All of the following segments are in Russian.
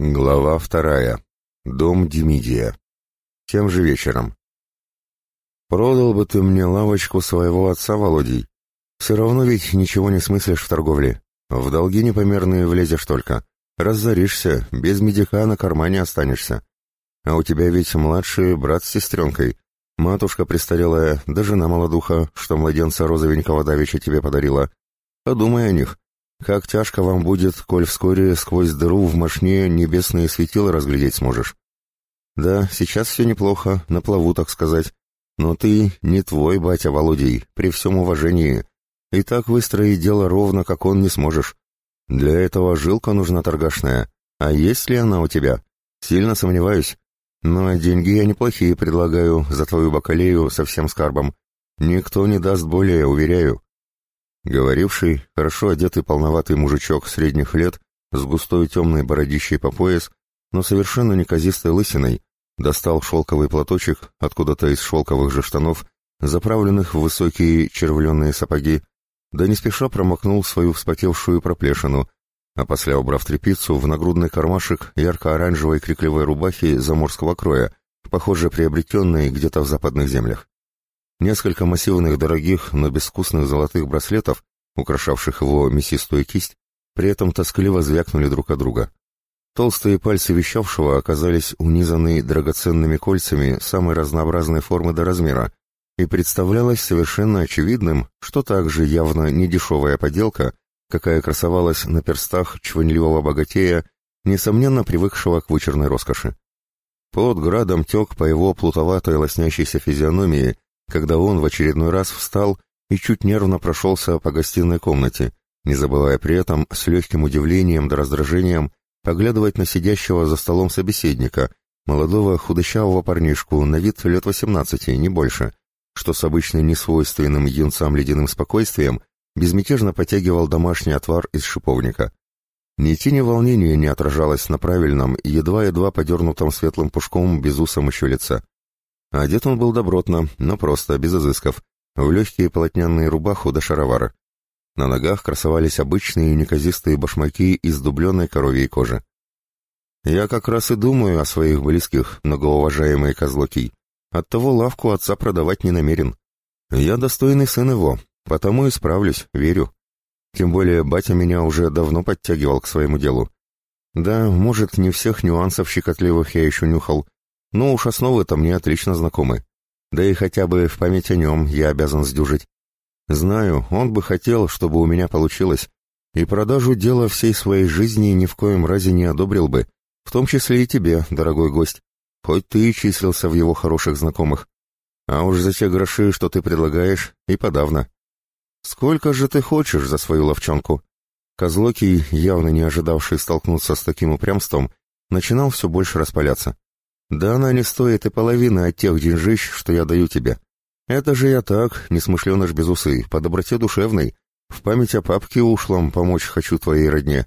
Глава вторая. Дом Демидия. Тем же вечером. «Продал бы ты мне лавочку своего отца, Володей. Все равно ведь ничего не смыслишь в торговле. В долги непомерные влезешь только. Разоришься, без медика на кармане останешься. А у тебя ведь младший брат с сестренкой. Матушка престарелая, да жена молодуха, что младенца розовенького давеча тебе подарила. Подумай о них. Как тяжко вам будет, коль вскоре сквозь дыру в мошне небесные светила разглядеть сможешь. Да, сейчас все неплохо, на плаву, так сказать. Но ты не твой батя Володей, при всем уважении. И так выстроить дело ровно, как он, не сможешь. Для этого жилка нужна торгашная. А есть ли она у тебя? Сильно сомневаюсь. Но деньги я неплохие предлагаю за твою бакалею со всем скарбом. Никто не даст более, уверяю. Говоривший, хорошо одетый полноватый мужичок средних лет, с густой темной бородищей по пояс, но совершенно неказистой лысиной, достал шелковый платочек откуда-то из шелковых же штанов, заправленных в высокие червленные сапоги, да не спеша промокнул свою вспотевшую проплешину, а после, убрав тряпицу, в нагрудный кармашек ярко-оранжевой крикливой рубахи заморского кроя, похоже, приобретенной где-то в западных землях. Несколько массивных дорогих, но безвкусных золотых браслетов, украшавших его мясистую кисть, при этом тоскливо звякнули друг от друга. Толстые пальцы вещавшего оказались унизаны драгоценными кольцами самой разнообразной формы до размера, и представлялось совершенно очевидным, что также явно недешевая поделка, какая красовалась на перстах чванливого богатея, несомненно привыкшего к вычурной роскоши. Под градом тек по его плутоватой лоснящейся физиономии, когда он в очередной раз встал и чуть нервно прошелся по гостиной комнате, не забывая при этом с легким удивлением да раздражением поглядывать на сидящего за столом собеседника, молодого худощавого парнишку, на вид лет восемнадцати, не больше, что с обычно несвойственным юнцам ледяным спокойствием безмятежно потягивал домашний отвар из шиповника. Ни тени волнения не отражалось на правильном, едва-едва подернутом светлым пушком безусом еще лица. Одет он был добротно, но просто, без изысков, в легкие полотняные рубаху до шаровара. На ногах красовались обычные неказистые башмаки из дубленной коровьей кожи. Я как раз и думаю о своих близких, многоуважаемый Козлокий. Оттого лавку отца продавать не намерен. Я достойный сын его, потому и справлюсь, верю. Тем более батя меня уже давно подтягивал к своему делу. Да, может, не всех нюансов щекотливых я еще нюхал, но уж основы-то мне отлично знакомы. Да и хотя бы в память о нем я обязан сдюжить. Знаю, он бы хотел, чтобы у меня получилось, и продажу дела всей своей жизни ни в коем разе не одобрил бы, в том числе и тебе, дорогой гость, хоть ты и числился в его хороших знакомых. А уж за те гроши, что ты предлагаешь, и подавно. Сколько же ты хочешь за свою ловчонку? Козлокий, явно не ожидавший столкнуться с таким упрямством, начинал все больше распаляться. Да она не стоит и половины от тех деньжищ, что я даю тебе. Это же я так, несмышленыш без усы, по доброте душевной, в память о папке ушлом помочь хочу твоей родне.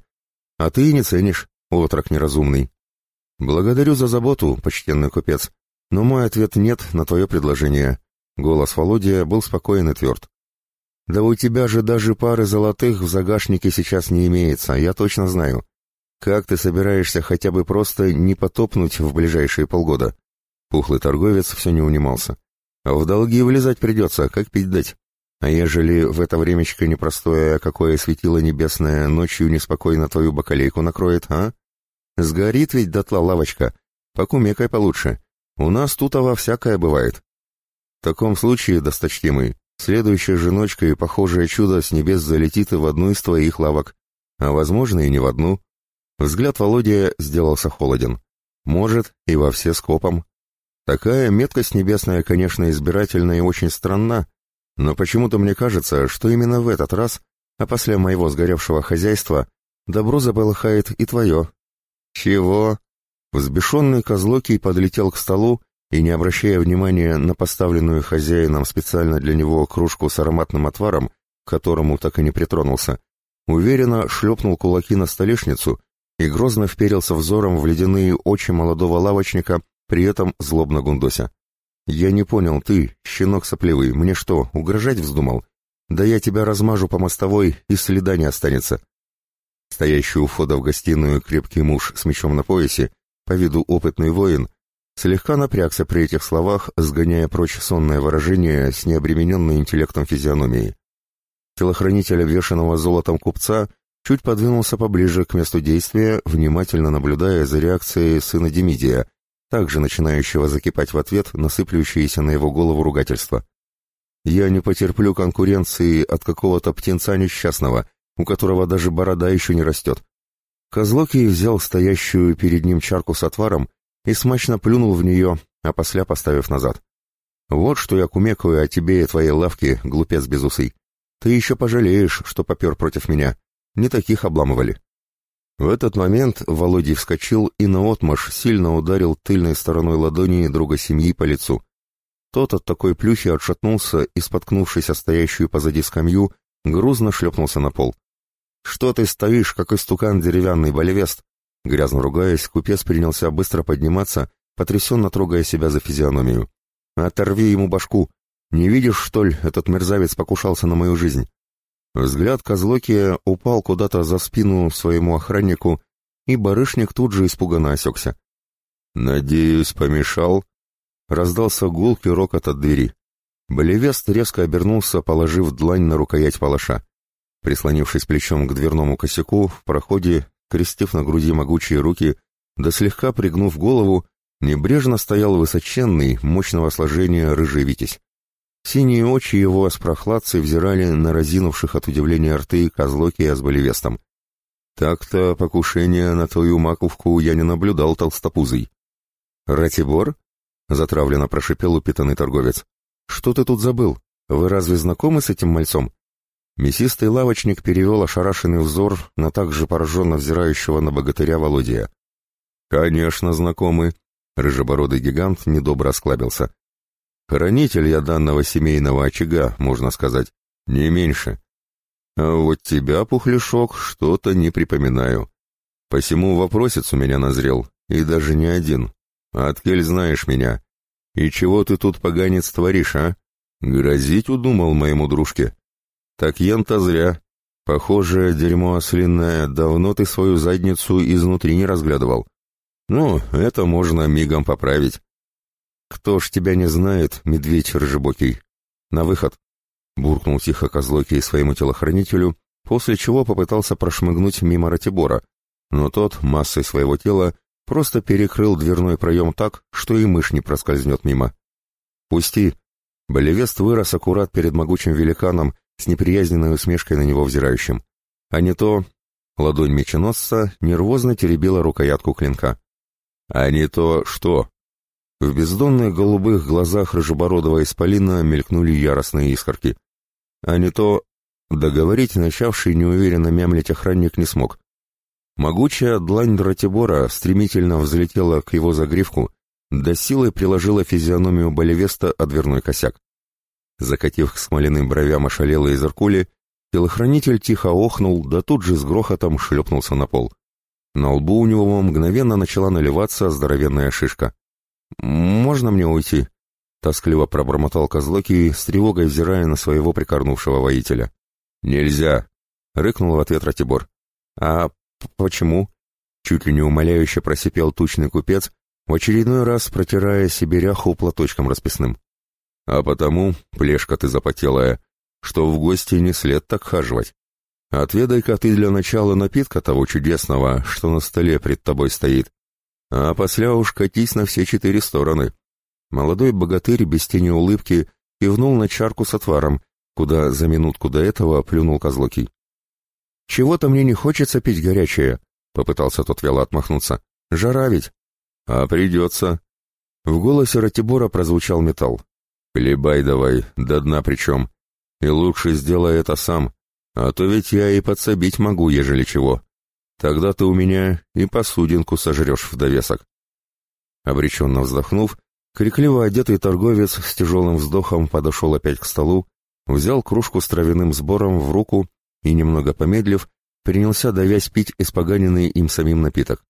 А ты и не ценишь, отрок неразумный. Благодарю за заботу, почтенный купец, но мой ответ нет на твое предложение. Голос Володя был спокоен и тверд. Да у тебя же даже пары золотых в загашнике сейчас не имеется, я точно знаю. Как ты собираешься хотя бы просто не потопнуть в ближайшие полгода? Пухлый торговец все не унимался. А в долги влезать придется, как пить дать. А ежели в это времечко непростое, какое светило небесное, ночью неспокойно твою бакалейку накроет, а? Сгорит ведь дотла лавочка. Покумекай получше. У нас тут ова всякое бывает. В таком случае, досточтимый, следующая же и похожее чудо с небес залетит и в одну из твоих лавок, а возможно и не в одну. Взгляд Володя сделался холоден. Может, и во все скопом. Такая меткость небесная, конечно, избирательна и очень странна, но почему-то мне кажется, что именно в этот раз, а после моего сгоревшего хозяйства, добро заполыхает и твое. Чего? Взбешенный Козлокий подлетел к столу и, не обращая внимания на поставленную хозяином специально для него кружку с ароматным отваром, к которому так и не притронулся, уверенно шлепнул кулаки на столешницу и грозно вперился взором в ледяные очи молодого лавочника, при этом злобно гундося. «Я не понял, ты, щенок сопливый, мне что, угрожать вздумал? Да я тебя размажу по мостовой, и следа не останется». Стоящий у входа в гостиную крепкий муж с мечом на поясе, по виду опытный воин, слегка напрягся при этих словах, сгоняя прочь сонное выражение с необремененной интеллектом физиономии. Телохранитель обвешанного золотом купца чуть подвинулся поближе к месту действия, внимательно наблюдая за реакцией сына Демидия, также начинающего закипать в ответ на сыплющиеся на его голову ругательства. «Я не потерплю конкуренции от какого-то птенца несчастного, у которого даже борода еще не растет». Козлокий взял стоящую перед ним чарку с отваром и смачно плюнул в нее, а после поставив назад. «Вот что я кумекаю о тебе и твоей лавке, глупец без усы. Ты еще пожалеешь, что попер против меня. Не таких обламывали». В этот момент Володей вскочил и наотмашь сильно ударил тыльной стороной ладони друга семьи по лицу. Тот от такой плюхи отшатнулся и, споткнувшись о стоящую позади скамью, грузно шлепнулся на пол. «Что ты стоишь, как истукан деревянный, болевест?» Грязно ругаясь, купец принялся быстро подниматься, потрясенно трогая себя за физиономию. «Оторви ему башку! Не видишь, что ли, этот мерзавец покушался на мою жизнь?» Взгляд Козлокия упал куда-то за спину своему охраннику, и барышник тут же испуганно осекся. «Надеюсь, помешал?» Раздался гулкий рокот от двери. Болевест резко обернулся, положив длань на рукоять палаша. Прислонившись плечом к дверному косяку, в проходе, крестив на груди могучие руки, да слегка пригнув голову, небрежно стоял высоченный, мощного сложения рыжий витязь. Синие очи его с прохладцей взирали на разинувших от удивления рты Козлоки с Болевестом. «Так-то покушения на твою маковку я не наблюдал толстопузый». «Ратибор?» — затравленно прошипел упитанный торговец. «Что ты тут забыл? Вы разве знакомы с этим мальцом?» Мясистый лавочник перевел ошарашенный взор на также пораженно взирающего на богатыря Володия. «Конечно, знакомы», — рыжебородый гигант недобро осклабился. Хранитель я данного семейного очага, можно сказать, не меньше. А вот тебя, Пухляшок, что-то не припоминаю. Посему вопросец у меня назрел, и даже не один. Откель знаешь меня. И чего ты тут, поганец, творишь, а? Грозить удумал моему дружке. Так ян-то зря. Похоже, дерьмо ослинное, давно ты свою задницу изнутри не разглядывал. Ну, это можно мигом поправить. «Кто ж тебя не знает, медведь рыжебокий? На выход!» Буркнул тихо Козлокий своему телохранителю, после чего попытался прошмыгнуть мимо Ратибора, но тот, массой своего тела, просто перекрыл дверной проем так, что и мышь не проскользнет мимо. «Пусти!» Болевест вырос аккурат перед могучим великаном с неприязненной усмешкой на него взирающим. А не то... Ладонь меченосца нервозно теребила рукоятку клинка. «А не то что?» В бездонных голубых глазах рыжебородого исполина мелькнули яростные искорки. А не то... Договорить начавший неуверенно мямлить охранник не смог. Могучая длань Дратибора стремительно взлетела к его загривку, до силы приложила физиономию Болевеста о дверной косяк. Закатив к смоляным бровям ошалелые зеркули, телохранитель тихо охнул, да тут же с грохотом шлепнулся на пол. На лбу у него мгновенно начала наливаться здоровенная шишка. «Можно мне уйти?» — тоскливо пробормотал Козлоки, с тревогой взирая на своего прикорнувшего воителя. «Нельзя!» — рыкнул в ответ Ратибор. «А почему?» — чуть ли не умоляюще просипел тучный купец, в очередной раз протирая себе ряху платочком расписным. «А потому, плешка ты запотелая, что в гости не след так хаживать. Отведай-ка ты для начала напитка того чудесного, что на столе пред тобой стоит, а после уж катись на все четыре стороны. Молодой богатырь без тени улыбки кивнул на чарку с отваром, куда за минутку до этого плюнул Козлокий. «Чего-то мне не хочется пить горячее», — попытался тот вяло отмахнуться. «Жара ведь». «А придется». В голосе Ратибора прозвучал металл. «Хлебай давай, до дна причем. И лучше сделай это сам, а то ведь я и подсобить могу, ежели чего». Тогда ты у меня и посудинку сожрешь в довесок. Обреченно вздохнув, крикливо одетый торговец с тяжелым вздохом подошел опять к столу, взял кружку с травяным сбором в руку и, немного помедлив, принялся давясь пить испоганенный им самим напиток.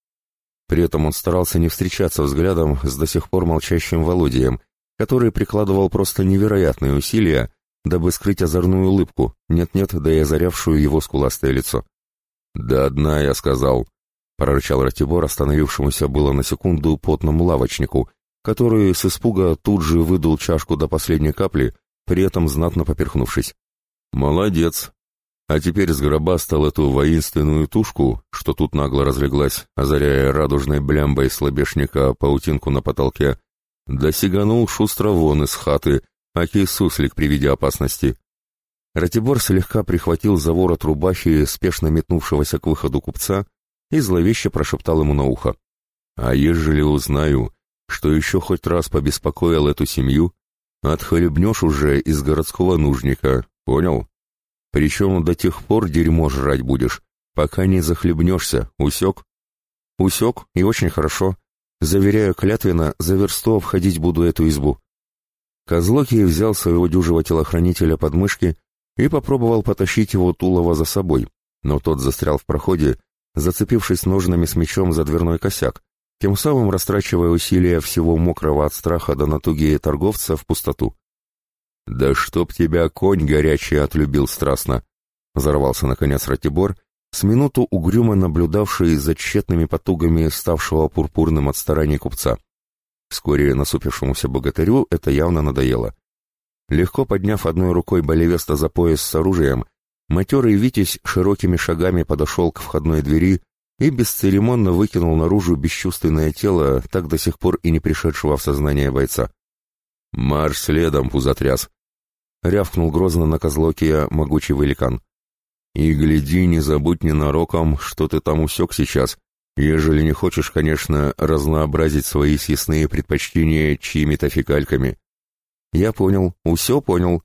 При этом он старался не встречаться взглядом с до сих пор молчащим Володием, который прикладывал просто невероятные усилия, дабы скрыть озорную улыбку, нет-нет, да и озарявшую его скуластое лицо. «До дна, я сказал», — прорычал Ратибор, остановившемуся было на секунду потному лавочнику, который с испуга тут же выдул чашку до последней капли, при этом знатно поперхнувшись. «Молодец!» А теперь сгробастал эту воинственную тушку, что тут нагло разлеглась, озаряя радужной блямбой слабешника паутинку на потолке, да сиганул шустро вон из хаты, аки суслик при виде опасности. Ратибор слегка прихватил за ворот рубахи спешно метнувшегося к выходу купца и зловеще прошептал ему на ухо. «А ежели узнаю, что еще хоть раз побеспокоил эту семью, отхлебнешь уже из городского нужника, понял? Причем до тех пор дерьмо жрать будешь, пока не захлебнешься, усек?» «Усек, и очень хорошо. Заверяю клятвенно, за версту обходить буду эту избу». Козлокий взял своего дюжего телохранителя под мышки и попробовал потащить его Тулова за собой, но тот застрял в проходе, зацепившись ножными с мечом за дверной косяк, тем самым растрачивая усилия всего мокрого от страха до натуги торговца в пустоту. «Да чтоб тебя конь горячий отлюбил страстно!» — взорвался наконец Ратибор, с минуту угрюмо наблюдавший за тщетными потугами ставшего пурпурным от стараний купца. Вскоре насупившемуся богатырю это явно надоело. Легко подняв одной рукой Болевеста за пояс с оружием, матерый Витязь широкими шагами подошел к входной двери и бесцеремонно выкинул наружу бесчувственное тело, так до сих пор и не пришедшего в сознание бойца. «Марш следом, пузотряс!» — рявкнул грозно на козлокия могучий великан. «И гляди, не забудь ненароком, что ты там усек сейчас, ежели не хочешь, конечно, разнообразить свои съестные предпочтения чьими-то фекальками». «Я понял, усё понял»,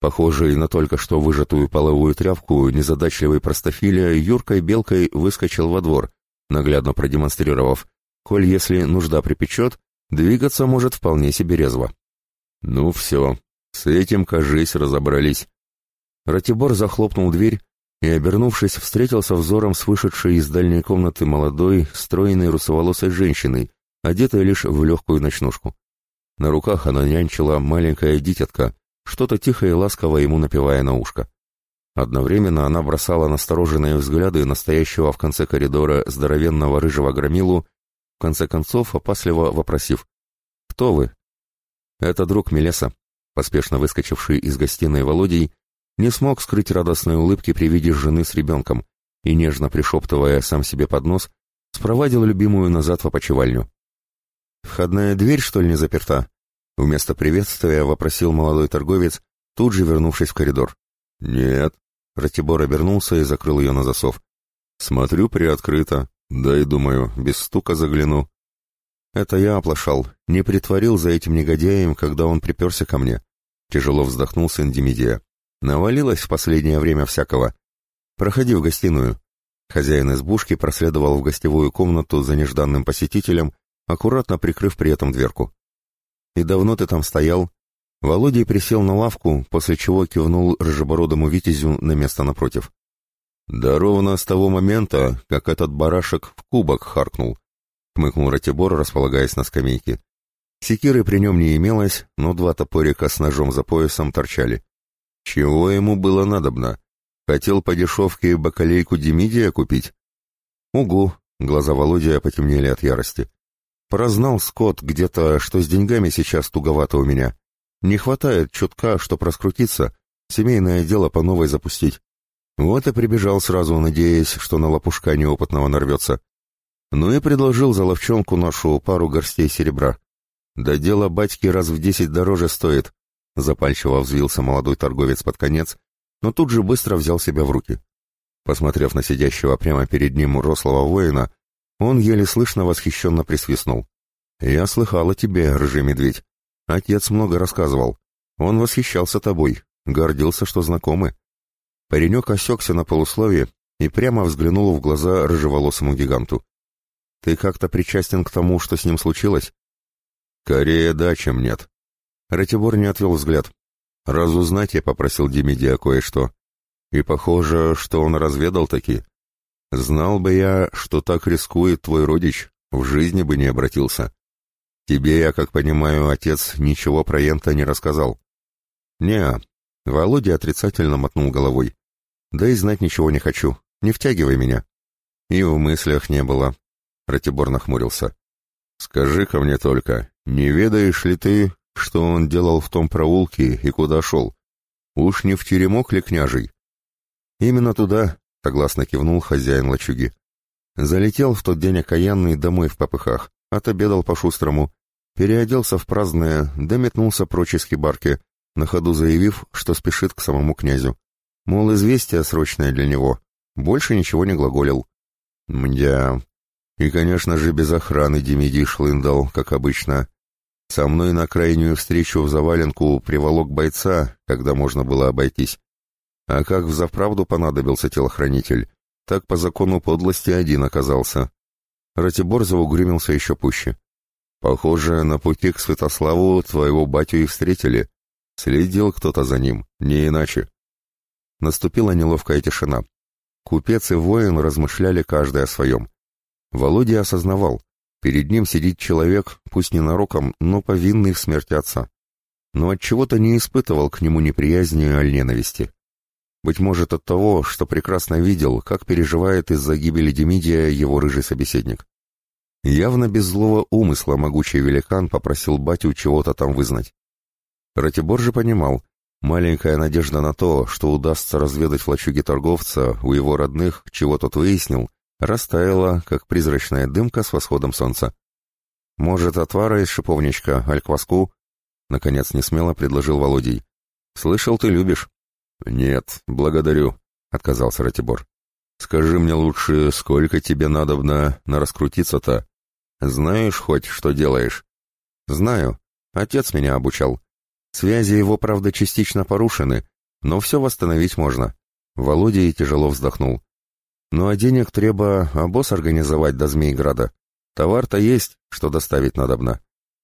Похожий на только что выжатую половую тряпку, незадачливый простофиля Юркой Белкой выскочил во двор, наглядно продемонстрировав, коль если нужда припечет, двигаться может вполне себе резво. Ну все, с этим, кажись, разобрались. Ратибор захлопнул дверь и, обернувшись, встретился взором с вышедшей из дальней комнаты молодой, стройной русоволосой женщиной, одетой лишь в легкую ночнушку. На руках она нянчила маленькая дитятка, что-то тихо и ласково ему напевая на ушко. Одновременно она бросала настороженные взгляды настоящего в конце коридора здоровенного рыжего громилу, в конце концов опасливо вопросив «Кто вы?» «Это друг Мелеса», поспешно выскочивший из гостиной Володей, не смог скрыть радостной улыбки при виде жены с ребенком и, нежно пришептывая сам себе под нос, спровадил любимую назад в опочивальню. «Входная дверь, что ли, не заперта?» Вместо приветствия вопросил молодой торговец, тут же вернувшись в коридор. «Нет». Ратибор обернулся и закрыл ее на засов. «Смотрю, приоткрыто. Да и думаю, без стука загляну». «Это я оплошал, не притворил за этим негодяем, когда он приперся ко мне». Тяжело вздохнул сын Демидия. «Навалилось в последнее время всякого. Проходи в гостиную». Хозяин избушки проследовал в гостевую комнату за нежданным посетителем, аккуратно прикрыв при этом дверку. «И давно ты там стоял?» Володя присел на лавку, после чего кивнул рыжебородому витязю на место напротив. «Да ровно с того момента, как этот барашек в кубок харкнул», — хмыкнул Ратибор, располагаясь на скамейке. Секиры при нем не имелось, но два топорика с ножом за поясом торчали. Чего ему было надобно? Хотел по дешевке бакалейку Демидия купить? Угу, глаза Володя потемнели от ярости. Прознал Скотт где-то, что с деньгами сейчас туговато у меня. Не хватает чутка, что проскрутиться, семейное дело по новой запустить. Вот и прибежал сразу, надеясь, что на лопушка неопытного нарвется. Ну и предложил за ловчонку нашу пару горстей серебра. Да дело батьки раз в десять дороже стоит. Запальчиво взвился молодой торговец под конец, но тут же быстро взял себя в руки. Посмотрев на сидящего прямо перед ним рослого воина, он еле слышно восхищенно присвистнул. «Я слыхал о тебе, рыжий медведь. Отец много рассказывал. Он восхищался тобой, гордился, что знакомы». Паренек осекся на полусловие и прямо взглянул в глаза рыжеволосому гиганту. «Ты как-то причастен к тому, что с ним случилось?» «Скорее да, чем нет». Ратибор не отвел взгляд. «Разузнать я попросил Демидия кое-что. И похоже, что он разведал таки. Знал бы я, что так рискует твой родич, в жизни бы не обратился. Тебе, я как понимаю, отец ничего про Ента не рассказал. не Володя отрицательно мотнул головой. Да и знать ничего не хочу. не втягивай меня». «И в мыслях не было», — Ратибор нахмурился. «Скажи-ка мне только, не ведаешь ли ты, что он делал в том проулке и куда шел? Уж не в теремок ли княжий?» «Именно туда», — согласно кивнул хозяин лачуги. Залетел в тот день окаянный домой в попыхах, отобедал по-шустрому, переоделся в праздное, да метнулся прочь из хибарки, на ходу заявив, что спешит к самому князю. Мол, известие срочное для него. Больше ничего не глаголил. Мдя. И, конечно же, без охраны Демиди шлындал, как обычно. Со мной на крайнюю встречу в заваленку приволок бойца, когда можно было обойтись. А как в заправду понадобился телохранитель, так по закону подлости один оказался. Ратибор заугрюмился еще пуще. Похоже, на пути к Святославу твоего батю и встретили. Следил кто-то за ним, не иначе. Наступила неловкая тишина. Купец и воин размышляли каждый о своем. Володя осознавал, перед ним сидит человек, пусть не нароком, но повинный в смерти отца. Но от чего то не испытывал к нему неприязни или ненависти. Быть может от того, что прекрасно видел, как переживает из-за гибели Демидия его рыжий собеседник. Явно без злого умысла могучий великан попросил батю чего-то там вызнать. Ратибор же понимал, маленькая надежда на то, что удастся разведать в лачуге торговца у его родных, чего тот выяснил, растаяла, как призрачная дымка с восходом солнца. «Может, отвара из шиповничка, аль кваску?» — наконец несмело предложил Володей. «Слышал, ты любишь». «Нет, благодарю», — отказался Ратибор. «Скажи мне лучше, сколько тебе надобно на раскрутиться-то? Знаешь хоть, что делаешь?» «Знаю. Отец меня обучал. Связи его, правда, частично порушены, но все восстановить можно». Володя тяжело вздохнул. «Ну а денег треба обоз организовать до Змейграда. Товар-то есть, что доставить надобно.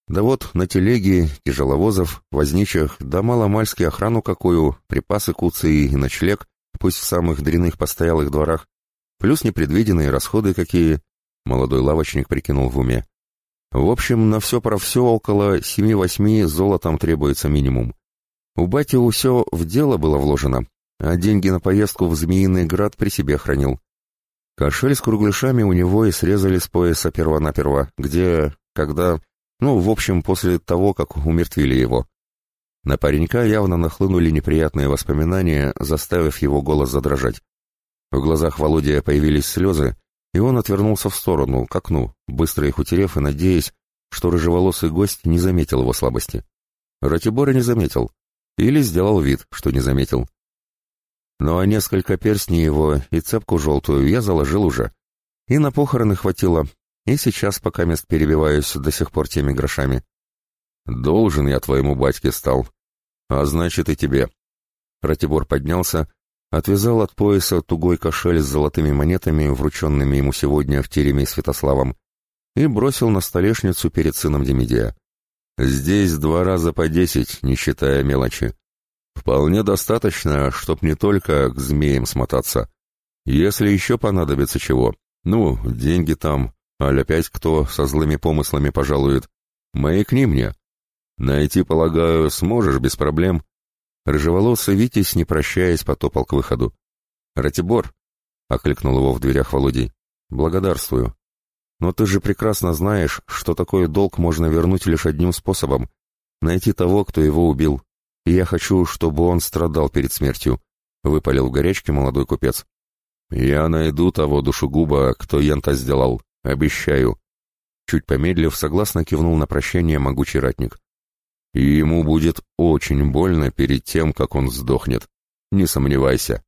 Да вот на телеге, тяжеловозов, возничих, да маломальски охрану какую, припасы куцы и ночлег, пусть в самых дряных постоялых дворах, плюс непредвиденные расходы какие, молодой лавочник прикинул в уме. В общем, на все про все около семи-восьми золотом требуется минимум. У бати все в дело было вложено, а деньги на поездку в Змеиный Град при себе хранил. Кошель с кругляшами у него и срезали с пояса перво-наперво, где, когда, ну, в общем, после того, как умертвили его. На паренька явно нахлынули неприятные воспоминания, заставив его голос задрожать. В глазах Володя появились слезы, и он отвернулся в сторону, к окну, быстро их утерев и надеясь, что рыжеволосый гость не заметил его слабости. Ратибора не заметил. Или сделал вид, что не заметил. Ну а несколько перстней его и цепку желтую я заложил уже. И на похороны хватило, и сейчас пока мест перебиваюсь до сих пор теми грошами. Должен я твоему батьке стал. А значит и тебе. Ратибор поднялся, отвязал от пояса тугой кошель с золотыми монетами, врученными ему сегодня в тереме Святославом, и бросил на столешницу перед сыном Демидия. Здесь два раза по десять, не считая мелочи. Вполне достаточно, чтоб не только к змеям смотаться. Если еще понадобится чего, ну, деньги там, Аль опять кто со злыми помыслами пожалует. Маякни мне. Найти, полагаю, сможешь без проблем. Рыжеволосый Витязь, не прощаясь, потопал к выходу. «Ратибор!» — окликнул его в дверях Володей. «Благодарствую. Но ты же прекрасно знаешь, что такой долг можно вернуть лишь одним способом — найти того, кто его убил. И я хочу, чтобы он страдал перед смертью», — выпалил в горячке молодой купец. «Я найду того душегуба, кто янта сделал», «Обещаю». Чуть помедлив, согласно кивнул на прощание могучий ратник. «И ему будет очень больно перед тем, как он сдохнет. Не сомневайся».